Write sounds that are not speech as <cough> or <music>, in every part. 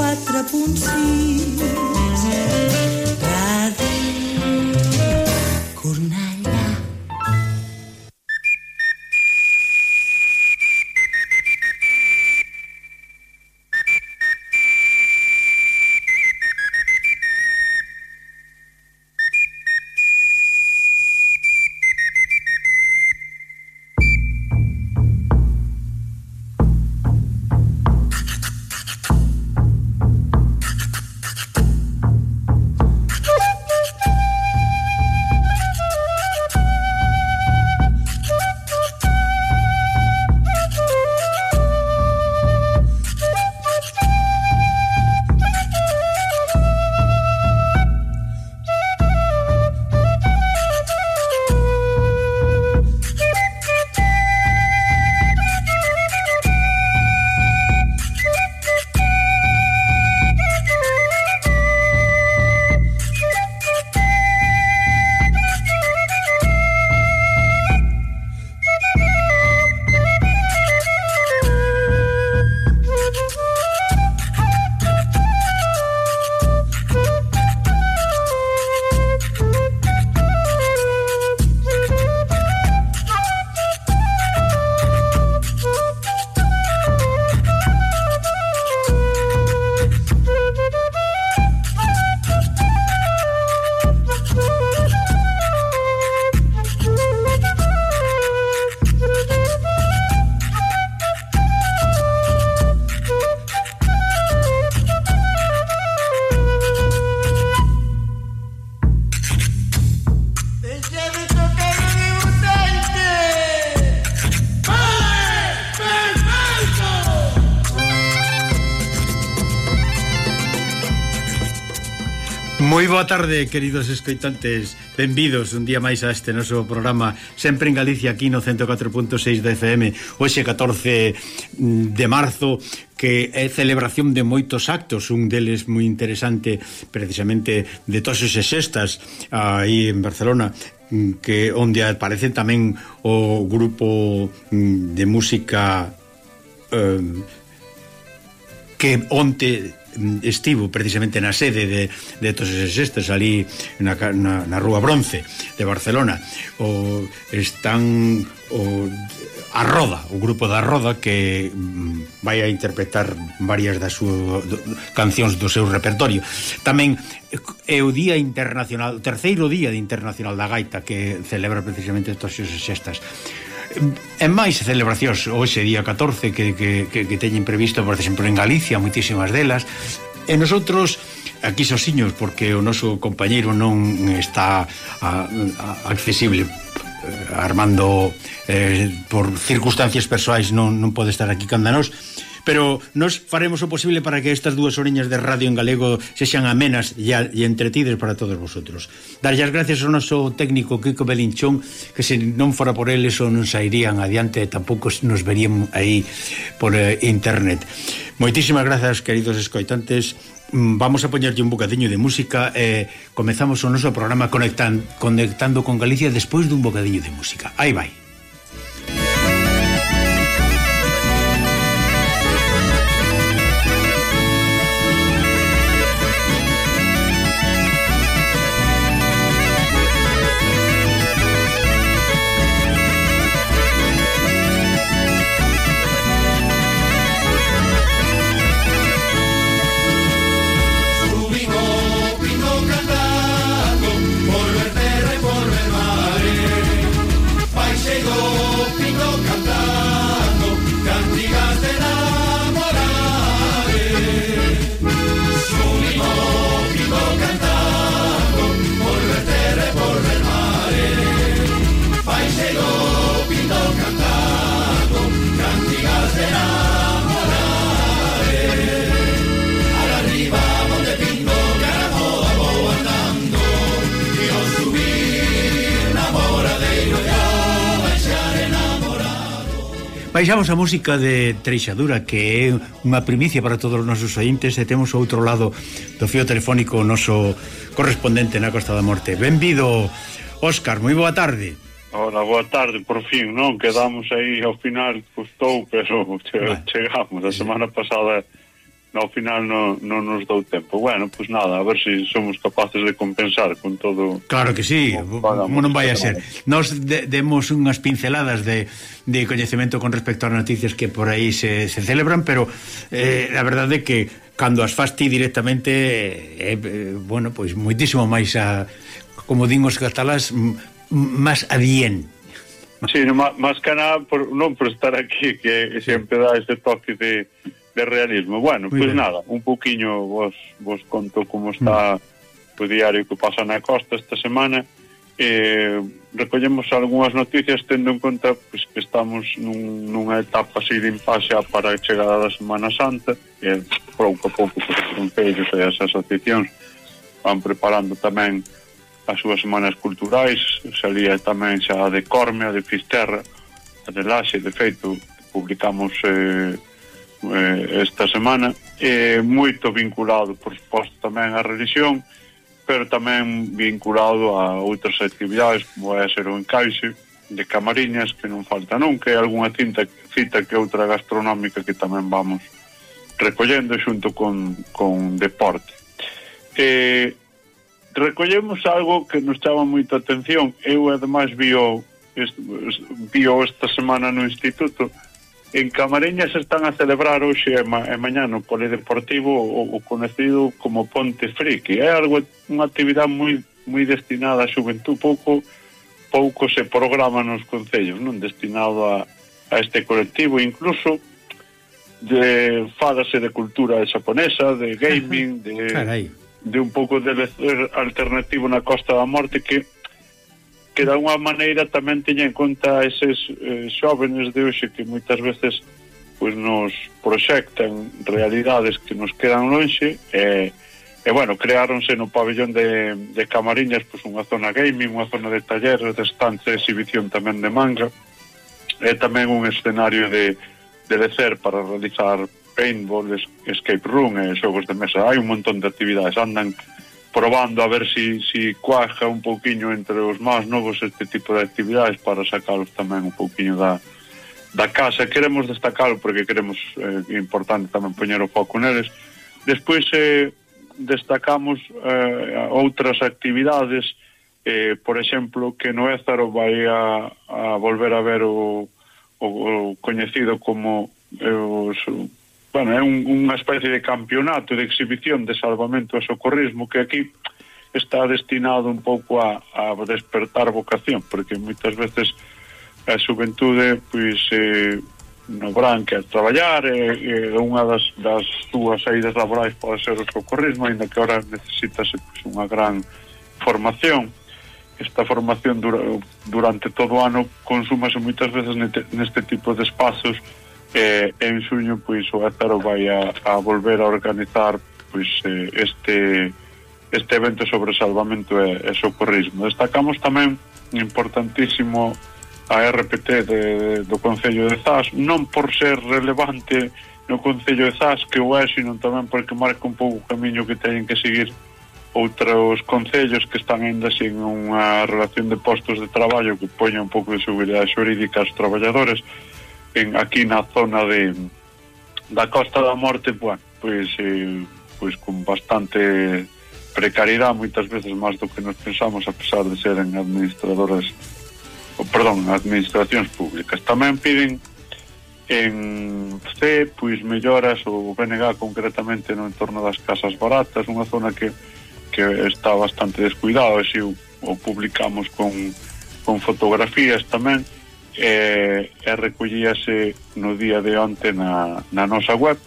4.6 boa tarde, queridos escoitantes. Benvidos un día máis a este noso programa Sempre en Galicia, aquí no 104.6 da FM Hoxe 14 mm, de marzo que é celebración de moitos actos, un deles moi interesante precisamente de todas e sextas aí en Barcelona mm, que onde aparece tamén o grupo mm, de música eh, que onte estivo precisamente na sede de, de todos eses estes ali na, na, na Rúa Bronce de Barcelona. O, están o, a Roda, o grupo da Roda que mm, vai a interpretar varias das súas cancións do seu repertorio. Tamén é o Día Internacional o terceiro Día de Internacional da Gaita que celebra precisamente todas as xestas. E máis celebracións hoxe día 14 que, que, que, que teñen previsto, por exemplo, en Galicia, moitísimas delas. E nosotros aquí sosiños, porque o noso compañeiro non está a, a, accesible eh, Armando eh, por circunstancias persoais non, non pode estar aquí canda nós pero nos faremos o posible para que estas dúas oreñas de radio en galego sexan amenas e, e entretides para todos vosotros. Darlle as gracias ao noso técnico Kiko Belinchón, que se non fora por ele eso non sairían adiante e tampouco nos verían aí por eh, internet. Moitísimas grazas, queridos escoitantes. Mm, vamos a poñerlle un bocadiño de música e eh, comezamos o noso programa conectan, conectando con Galicia despois dun bocadiño de música. Aí vai. Deixamos a música de Treixadura Que é unha primicia para todos os nosos ointes E temos outro lado do fio telefónico O noso correspondente na Costa da Morte Benvido, Óscar, moi boa tarde Ora, boa tarde, por fin, non? Quedamos aí ao final, custou, pero <laughs> che, vale. chegamos. A semana pasada ao final non, non nos dou tempo. Bueno, pois pues nada, a ver se si somos capaces de compensar con todo... Claro que sí, como non vai a ser. Nos de, demos unhas pinceladas de, de coñecemento con respecto ás noticias que por aí se, se celebran, pero eh, a verdade é que cando as fas ti directamente é, eh, eh, bueno, pois moitísimo máis a, como din os catalás, máis a bien. Sí, no, máis que nada, por, non por estar aquí, que sempre dá ese toque de de realismo. Bueno, Muy pois pues nada, un pouquiño vos, vos conto como está mm. o diario que pasa na costa esta semana. Eh, recollemos algunhas noticias tendo en conta pues, que estamos nun, nunha etapa así de impasse para a chegada da Semana Santa e pouco a pouco os concellos e as asociacións van preparando tamén as súas semanas culturais salía tamén xa a de Corme, a de Fisterra a de Laxe, de feito publicamos eh, eh, esta semana. Eh, moito vinculado por suposto tamén á religión pero tamén vinculado a outras actividades como é ser o encaixe de camariñas que non falta nunca e algunha cinta, cita que outra gastronómica que tamén vamos recollendo xunto con, con deporte. Eh, recollemos algo que nos chama moita atención. Eu además vio vio esta semana no instituto En Camareñas están a celebrar hoxe e, ma, e mañá no Polideportivo o, o conocido como Ponte Friki. É algo unha actividade moi moi destinada á xuventú, pouco pouco se programa nos concellos, non destinado a, a este colectivo, incluso de fádase de cultura xaponesa, de gaming, de, Carai. de un pouco de alternativo na Costa da Morte que que de alguma maneira tamén teña en conta eses eh, xóvenes de hoxe que moitas veces pois nos proxectan realidades que nos quedan lonxe e, e bueno, creáronse no pabellón de, de Camariñas pois unha zona gaming, unha zona de talleres, de estancia, de exhibición tamén de manga e tamén un escenario de, de lecer para realizar paintball, escape room e xogos de mesa. Hai un montón de actividades, andan probando a ver si, si cuaja un pouquiño entre os máis novos este tipo de actividades para sacalos tamén un pouquiño da, da casa. Queremos destacalo porque queremos, eh, importante tamén poñer o foco neles. Despois eh, destacamos eh, outras actividades, eh, por exemplo, que no Ézaro vai a, a volver a ver o, o, o coñecido como eh, os bueno, é un, unha especie de campeonato de exhibición de salvamento e socorrismo que aquí está destinado un pouco a, a despertar vocación, porque moitas veces a xuventude pois eh, no verán que a traballar e, e unha das, das túas saídas laborais pode ser o socorrismo, ainda que ahora necesitase pois, unha gran formación. Esta formación dura, durante todo o ano consúmase moitas veces neste, neste tipo de espazos eh, en xuño pois o Ézaro vai a, a volver a organizar pois eh, este este evento sobre salvamento e, e socorrismo. Destacamos tamén importantísimo a RPT de, do Concello de Zas, non por ser relevante no Concello de Zas que o é, sino tamén porque marca un pouco o camiño que teñen que seguir outros concellos que están ainda sin unha relación de postos de traballo que poña un pouco de seguridade xurídica aos traballadores en aquí na zona de da Costa da Morte, bueno, pois eh, pois con bastante precariedade moitas veces máis do que nos pensamos a pesar de seren administradoras o, perdón, administracións públicas. Tamén piden en C, pois melloras o BNG concretamente no entorno das casas baratas, unha zona que que está bastante descuidado, e se o, o publicamos con, con fotografías tamén, e, e recollíase no día de onte na, na nosa web.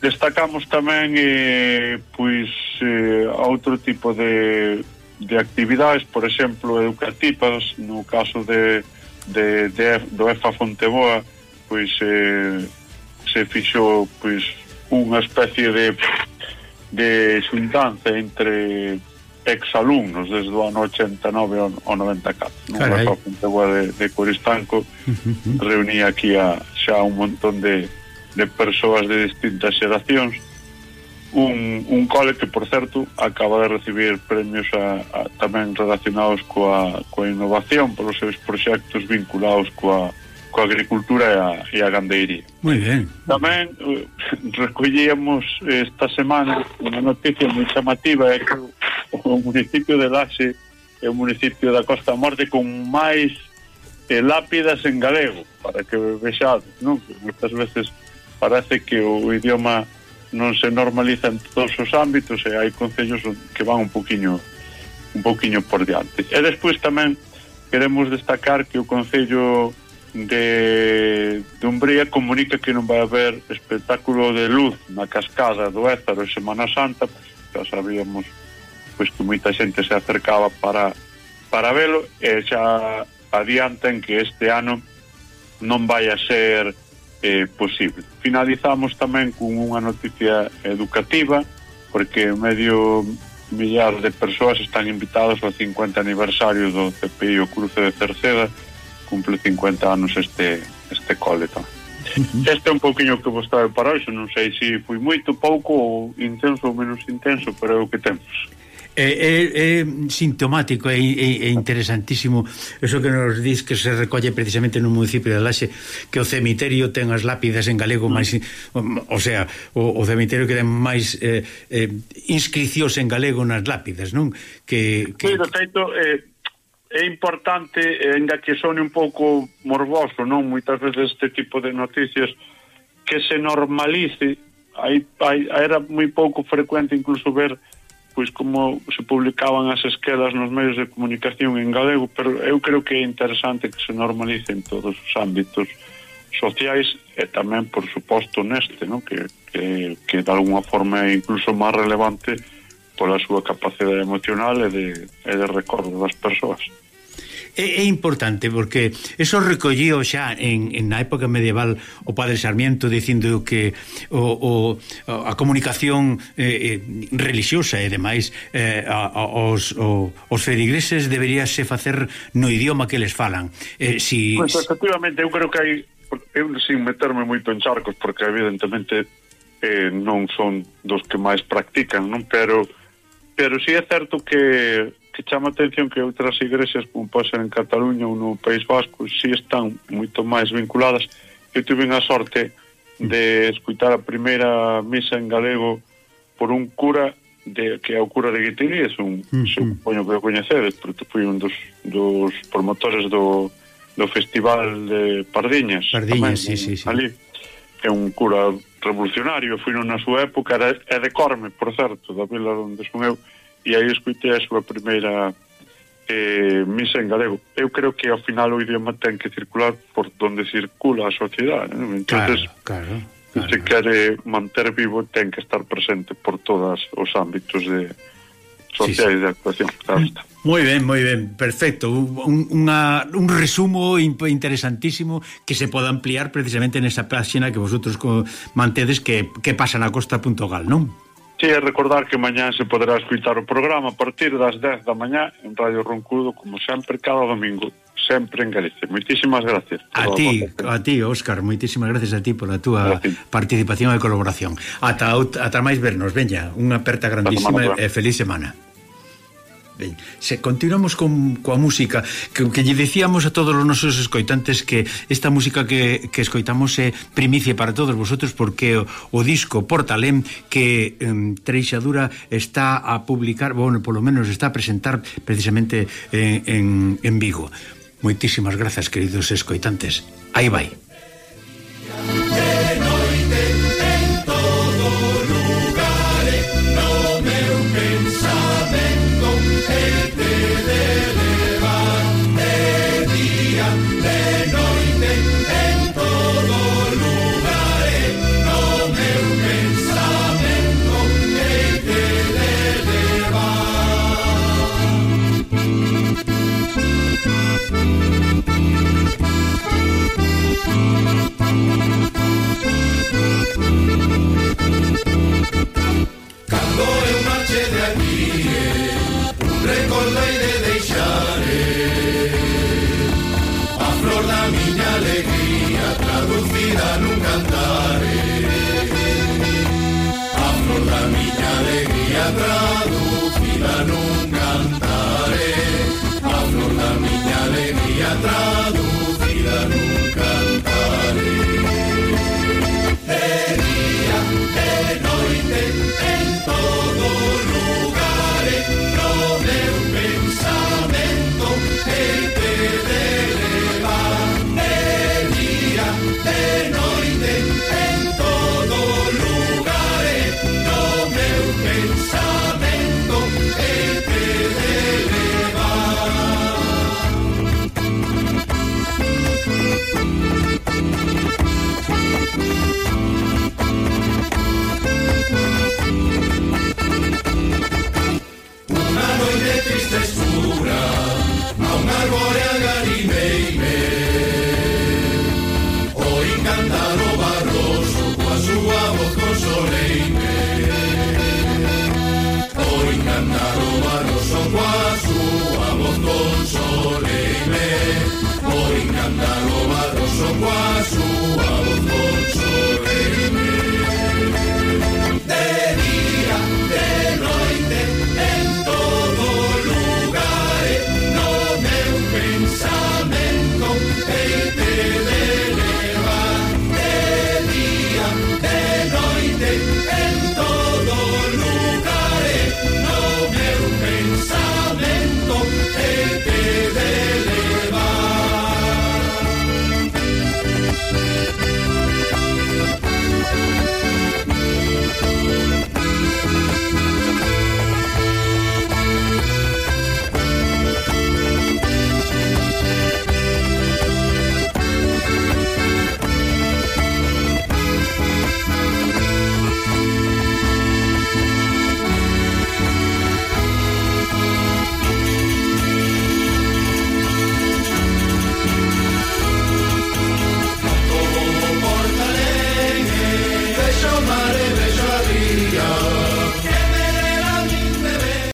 Destacamos tamén eh, pois eh, outro tipo de, de actividades, por exemplo, educativas, no caso de, de, de do EFA Fonteboa, pois eh, se fixo pois unha especie de de xuntanza entre exalumnos desde o ano 89 ao 94. Carai. No de, de Coristanco uh -huh. reunía aquí a, xa un montón de, de persoas de distintas xeracións un, un cole que, por certo, acaba de recibir premios a, a, tamén relacionados coa, coa innovación polos seus proxectos vinculados coa, coa agricultura e a, e a gandeiría. Moi ben. Tamén eh, <laughs> recollíamos esta semana unha noticia moi chamativa é que o municipio de Laxe é o municipio da Costa Morte con máis eh, lápidas en galego, para que vexades, non? Que moitas veces parece que o idioma non se normaliza en todos os ámbitos e hai concellos que van un poquinho un poquinho por diante. E despois tamén queremos destacar que o Concello de, de Umbría comunica que non vai haber espectáculo de luz na cascada do Ézaro en Semana Santa, xa sabíamos pois que moita xente se acercaba para, para velo e xa adiantan que este ano non vai a ser eh, posible. Finalizamos tamén con unha noticia educativa porque medio millar de persoas están invitadas ao 50 aniversario do CPI o Cruce de Cerceda cumple 50 anos este, este cole tamén. Este é un pouquiño que vos trae para hoxe, non sei se foi moito, pouco ou intenso ou menos intenso, pero é o que temos é, é sintomático é, é, é interesantísimo eso que nos diz que se recolle precisamente no municipio de Laxe que o cemiterio ten as lápidas en galego mm. máis o, o sea, o, o cemiterio que ten máis eh, eh, inscricións en galego nas lápidas, non? Que, que... Sí, do feito, eh, é importante, eh, ainda que sone un pouco morboso, non? Moitas veces este tipo de noticias que se normalice hai, hai, era moi pouco frecuente incluso ver pois como se publicaban as esquelas nos medios de comunicación en galego, pero eu creo que é interesante que se normalice en todos os ámbitos sociais e tamén, por suposto, neste, no? que, que, que de alguna forma é incluso máis relevante pola súa capacidade emocional e de, e de recordo das persoas é, é importante porque eso recollío xa en, en na época medieval o padre Sarmiento dicindo que o, o, a comunicación eh, eh religiosa e demais eh, a, a, os, o, os feligreses deberíase facer no idioma que les falan. Eh, si, pues, efectivamente eu creo que hai eu sin meterme moito en charcos porque evidentemente eh, non son dos que máis practican non? Pero pero si sí é certo que que chama a atención que outras igrexas, como pode ser en Cataluña ou no País Vasco, si están moito máis vinculadas. Eu tuve a sorte de escutar a primeira misa en galego por un cura de, que é o cura de Guitirias, un, mm-hmm. mm, supoño que o coñecedes, porque foi un dos, dos promotores do, do Festival de Pardiñas. Pardiñas, tamén, sí, sí, sí. Ali. É un cura revolucionario, foi na súa época, era, é de Corme, por certo, da vila onde son eu, e aí escutei a súa primeira eh, misa en galego. Eu creo que ao final o idioma ten que circular por donde circula a sociedade. ¿no? Entonces, claro, claro. Claro. se quere manter vivo ten que estar presente por todos os ámbitos de sociais sí, sí. de actuación. Claro está. Moi ben, moi ben, perfecto un, una, un resumo interesantísimo que se pode ampliar precisamente nesa páxina que vosotros mantedes que, que pasa na costa.gal, non? Che, recordar que mañá se poderá escutar o programa a partir das 10 da mañá en Radio Roncudo, como sempre, cada domingo, sempre en Galicia. Moitísimas gracias. A ti, a ti, Óscar, moitísimas gracias a ti pola túa gracias. participación e colaboración. Ata, ata máis vernos, veña, unha aperta grandísima e feliz semana. Ben, se continuamos con coa música que, que lle decíamos a todos os nosos escoitantes que esta música que, que escoitamos é primicia para todos vosotros porque o, o disco Portalem que em, Treixadura está a publicar, bueno, polo menos está a presentar precisamente en, en, en Vigo. Moitísimas grazas, queridos escoitantes. Aí vai.